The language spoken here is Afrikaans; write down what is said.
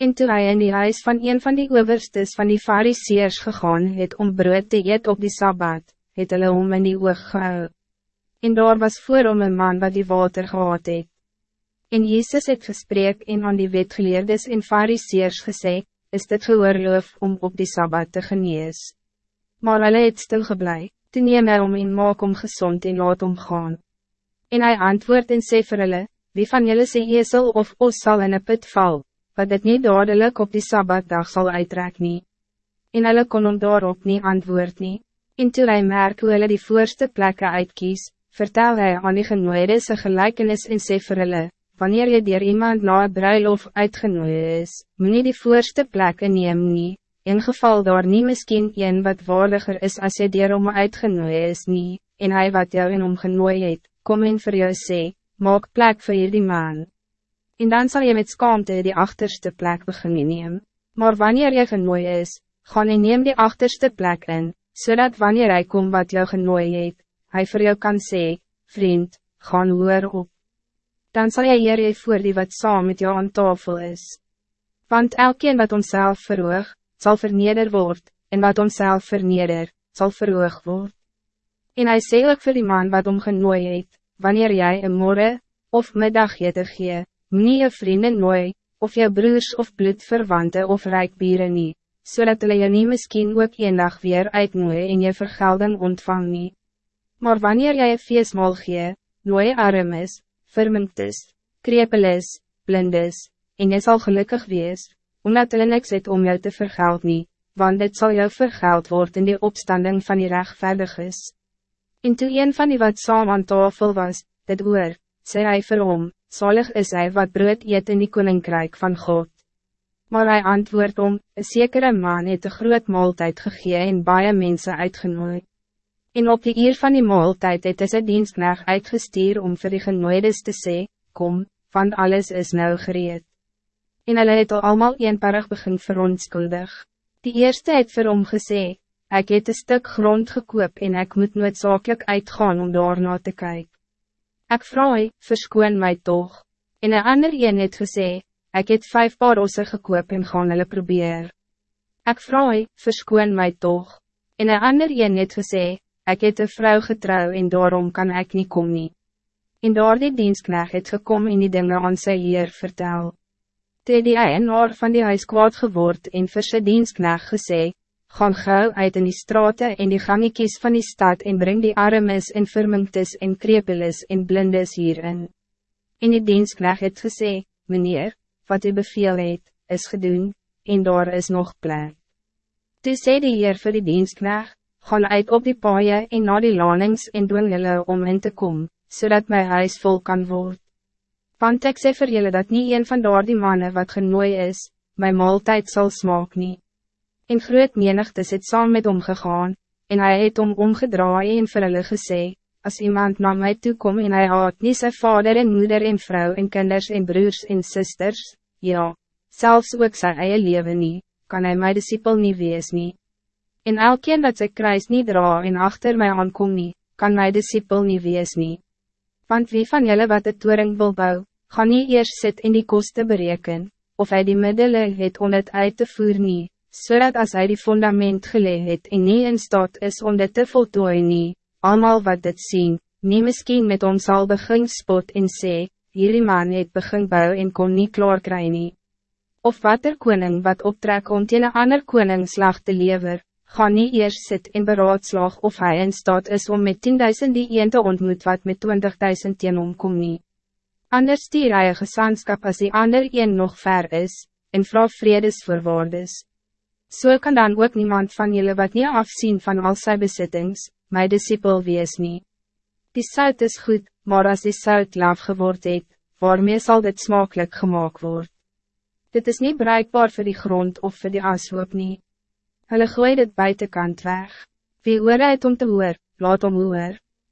En toe hy in die huis van een van die overstes van die fariseers gegaan het om brood te eet op die Sabbat, het hulle om in die oog gehou. En daar was voor om een man wat die water gehad het. En Jezus het gesprek en aan die wetgeleerdes en fariseers gesê, is dit geoorloof om op die Sabbat te genees. Maar hulle het stilgeblij, toe neem hy om en maak om gezond en laat omgaan. En hij antwoord en sê vir hulle, wie van jullie sê esel of os sal in een put val, wat het niet dadelijk op die Sabbatdag zal uitrek nie. En hulle kon om daarop niet antwoord nie. En toe hy merk hoe hulle die voorste plekken uitkies, vertel hij aan die genooide sy gelijkenis en sê vir hulle, wanneer je dier iemand na een bruiloft uitgenooi is, moet nie die voorste plekken neem nie, in geval daar nie miskien een wat waardiger is als je dier om uitgenooi is nie, en hij wat jou in hom genooi het, kom en vir jou sê, maak plek vir die man. En dan zal je met skaamte die achterste plek beginnen neem, maar wanneer je genooi is, gaan en neem die achterste plek in, zodat wanneer hij komt wat jou genooi het, hij voor jou kan zeggen, vriend, gaan hoor op. Dan zal jy eer jy voor die wat saam met jou aan tafel is. Want elkeen wat onszelf verhoog, zal verneder word, en wat onszelf verneder, zal verhoog word. En hij sê ook vir die man wat om genooi het, wanneer jij een morgen of middagete gee, nie je vrienden nooi, of je broers of bloedverwanten of rijkbieren niet, zodat hulle je nie miskien ook een dag weer uitnooi en je vergelding ontvang nie. Maar wanneer jy een feestmaal gee, nooi arm is, verminkt is, krepel is, blind is, en jy sal gelukkig wees, omdat hulle niks het om jou te vergeld nie, want dit zal jou vergeld worden in die opstanding van die rechtvaardig is. En toe een van die wat saam aan tafel was, dit oor, sê hy vir hom, zalig is hij wat brood eet in die koninkrijk van God. Maar hij antwoord om, een zekere man het een groot maaltijd gegee en baie mense uitgenooi. En op die uur van die maaltijd het is een dienstknecht uitgestuur om vir die genooides te sê, kom, want alles is nou gereed. En hulle het al allemaal eenparig begin verontskuldig. Die eerste het vir hom gesê, ek het een stuk grond gekoop en ik moet noodzakelijk uitgaan om daarna te kijken. Ik vraag, verskoon mij toch. En een ander een het gesê, ik het vijf paar osse gekoop en gaan hulle probeer. Ik vraag, verskoon mij toch. En een ander een het gesê, ik het een vrouw getrouw en daarom kan ik niet komen. Nie. En daar die dienstknecht het gekom en die dingen aan sy heer vertel. Toe die eienaar van die huis kwaad geword en vir sy dienstknecht gesê, gaan gauw uit in die straten en die gangetjies van die stad en bring die armes en verminktes en krepeles en blindes hierin. En die dienstknecht het gesê, meneer, wat u beveel het, is gedoen, en daar is nog plek. Toe sê die heer vir die dienstknecht, gaan uit op die paaie en na die lanings en doen julle om in te kom, zodat mijn huis vol kan worden. Want ik sê vir julle dat niet een van daar die mannen wat genooi is, mijn maaltijd zal smaak nie. En groot menigtes het saam met omgegaan, en hij het om omgedraai en vir hulle gesê, as iemand na mij toe kom en hij haat nie sy vader en moeder en vrouw en kinders en broers en sisters, ja, zelfs ook sy eie leven nie, kan hij my discipel nie wees nie. En elkeen dat sy kruis niet dra en achter mij aankom nie, kan my discipel nie wees nie. Want wie van jullie wat het toering wil bou, gaan nie eers sit in die kosten bereken, of hij die middelen het om het uit te voer nie, zodat so als hij die fundament geleg het en nie in staat is om dit te voltooien nie, allemaal wat dit zien, nie miskien met ons al begin spot en sê, hierdie man het begin bou en kon nie klaar kry nie. Of wat er koning wat optrek om teen een ander koning slag te lever, Ga niet eerst sit en beraadslag of hij in staat is om met 10.000 die een te ontmoet wat met 20.000 teen omkom nie. Anders stier hy een gesanskap as die ander een nog ver is, en vraag vredes voorwaardes. So kan dan ook niemand van jullie wat niet afzien van al sy besittings, my disciple wees nie. Die sout is goed, maar als die sout laaf geword het, waarmee zal dit smakelijk gemaakt worden? Dit is niet bereikbaar voor die grond of voor die ashoop niet. Hulle gooi dit buitenkant weg. Wie oor het om te hoor, laat om hoor.